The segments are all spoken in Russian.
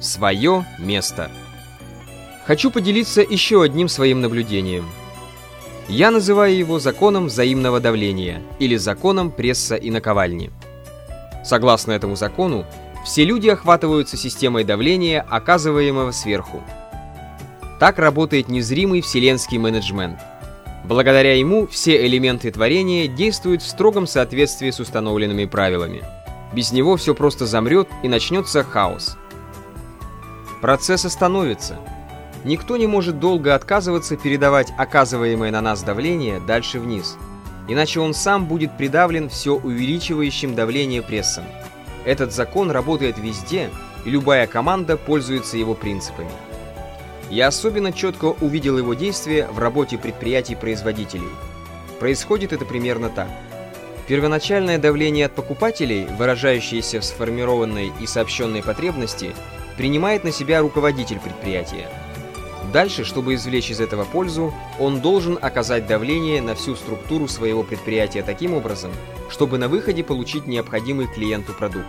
Свое место. Хочу поделиться еще одним своим наблюдением. Я называю его законом взаимного давления или законом пресса и наковальни. Согласно этому закону, все люди охватываются системой давления, оказываемого сверху. Так работает незримый вселенский менеджмент. Благодаря ему все элементы творения действуют в строгом соответствии с установленными правилами. Без него все просто замрет и начнется хаос. Процесс остановится. Никто не может долго отказываться передавать оказываемое на нас давление дальше вниз, иначе он сам будет придавлен все увеличивающим давление прессом. Этот закон работает везде, и любая команда пользуется его принципами. Я особенно четко увидел его действие в работе предприятий-производителей. Происходит это примерно так. Первоначальное давление от покупателей, выражающееся в сформированной и сообщенной потребности, принимает на себя руководитель предприятия. Дальше, чтобы извлечь из этого пользу, он должен оказать давление на всю структуру своего предприятия таким образом, чтобы на выходе получить необходимый клиенту продукт.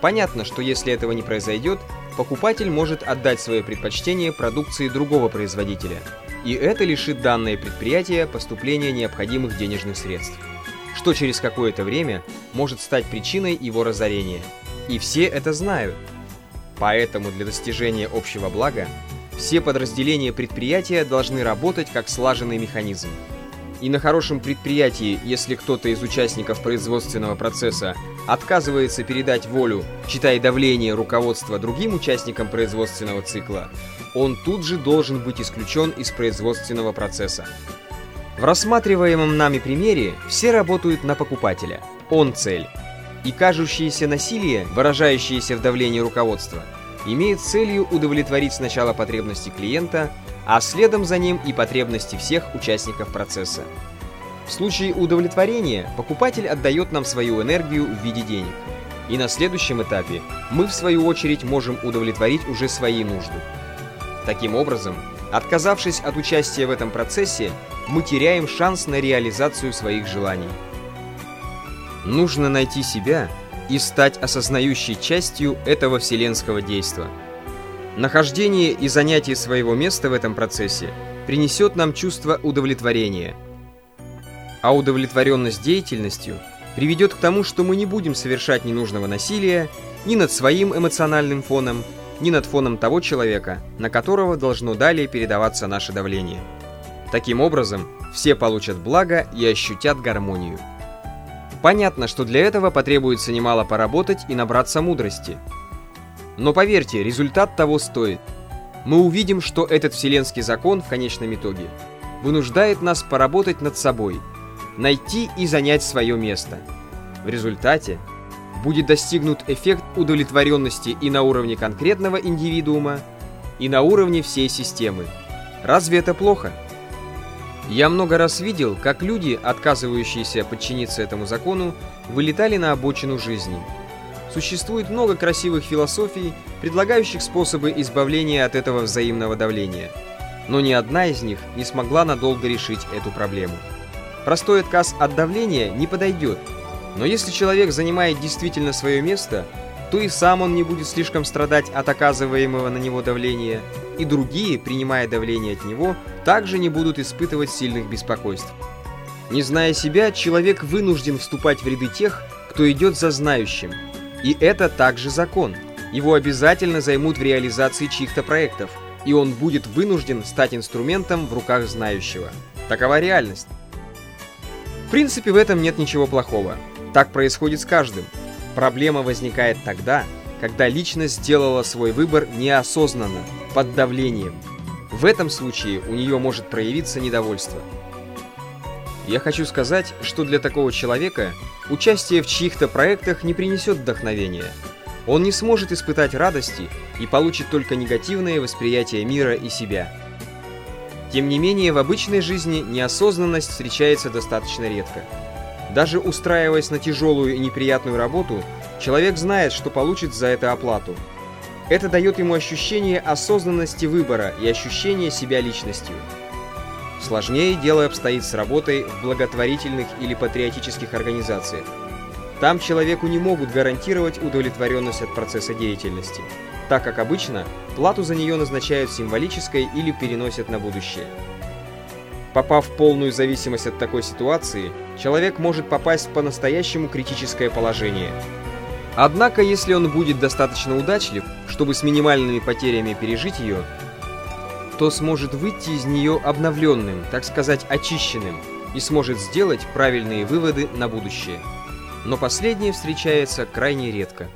Понятно, что если этого не произойдет, покупатель может отдать свое предпочтение продукции другого производителя, и это лишит данное предприятие поступления необходимых денежных средств, что через какое-то время может стать причиной его разорения. И все это знают. Поэтому для достижения общего блага все подразделения предприятия должны работать как слаженный механизм. И на хорошем предприятии, если кто-то из участников производственного процесса отказывается передать волю, читая давление руководства другим участникам производственного цикла, он тут же должен быть исключен из производственного процесса. В рассматриваемом нами примере все работают на покупателя. Он цель. И кажущееся насилие, выражающееся в давлении руководства – имеет целью удовлетворить сначала потребности клиента, а следом за ним и потребности всех участников процесса. В случае удовлетворения покупатель отдает нам свою энергию в виде денег. И на следующем этапе мы в свою очередь можем удовлетворить уже свои нужды. Таким образом, отказавшись от участия в этом процессе, мы теряем шанс на реализацию своих желаний. Нужно найти себя и стать осознающей частью этого вселенского действа. Нахождение и занятие своего места в этом процессе принесет нам чувство удовлетворения. А удовлетворенность деятельностью приведет к тому, что мы не будем совершать ненужного насилия ни над своим эмоциональным фоном, ни над фоном того человека, на которого должно далее передаваться наше давление. Таким образом, все получат благо и ощутят гармонию. Понятно, что для этого потребуется немало поработать и набраться мудрости. Но поверьте, результат того стоит. Мы увидим, что этот вселенский закон в конечном итоге вынуждает нас поработать над собой, найти и занять свое место. В результате будет достигнут эффект удовлетворенности и на уровне конкретного индивидуума, и на уровне всей системы. Разве это плохо? Я много раз видел, как люди, отказывающиеся подчиниться этому закону, вылетали на обочину жизни. Существует много красивых философий, предлагающих способы избавления от этого взаимного давления. Но ни одна из них не смогла надолго решить эту проблему. Простой отказ от давления не подойдет, но если человек занимает действительно свое место, то и сам он не будет слишком страдать от оказываемого на него давления, и другие, принимая давление от него, также не будут испытывать сильных беспокойств. Не зная себя, человек вынужден вступать в ряды тех, кто идет за знающим. И это также закон. Его обязательно займут в реализации чьих-то проектов, и он будет вынужден стать инструментом в руках знающего. Такова реальность. В принципе, в этом нет ничего плохого. Так происходит с каждым. Проблема возникает тогда, когда личность сделала свой выбор неосознанно, под давлением. В этом случае у нее может проявиться недовольство. Я хочу сказать, что для такого человека участие в чьих-то проектах не принесет вдохновения. Он не сможет испытать радости и получит только негативное восприятие мира и себя. Тем не менее, в обычной жизни неосознанность встречается достаточно редко. Даже устраиваясь на тяжелую и неприятную работу, человек знает, что получит за это оплату. Это дает ему ощущение осознанности выбора и ощущение себя личностью. Сложнее дело обстоит с работой в благотворительных или патриотических организациях. Там человеку не могут гарантировать удовлетворенность от процесса деятельности. так как обычно плату за нее назначают символической или переносят на будущее. Попав в полную зависимость от такой ситуации, человек может попасть в по-настоящему критическое положение. Однако, если он будет достаточно удачлив, чтобы с минимальными потерями пережить ее, то сможет выйти из нее обновленным, так сказать, очищенным, и сможет сделать правильные выводы на будущее. Но последнее встречается крайне редко.